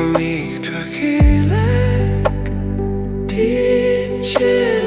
Amíg tökélek, tincsen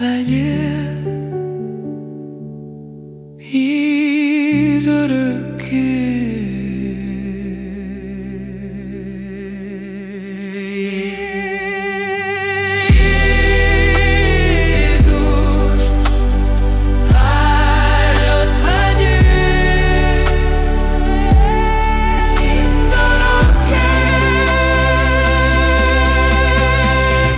Cavalier, iyi zoruk.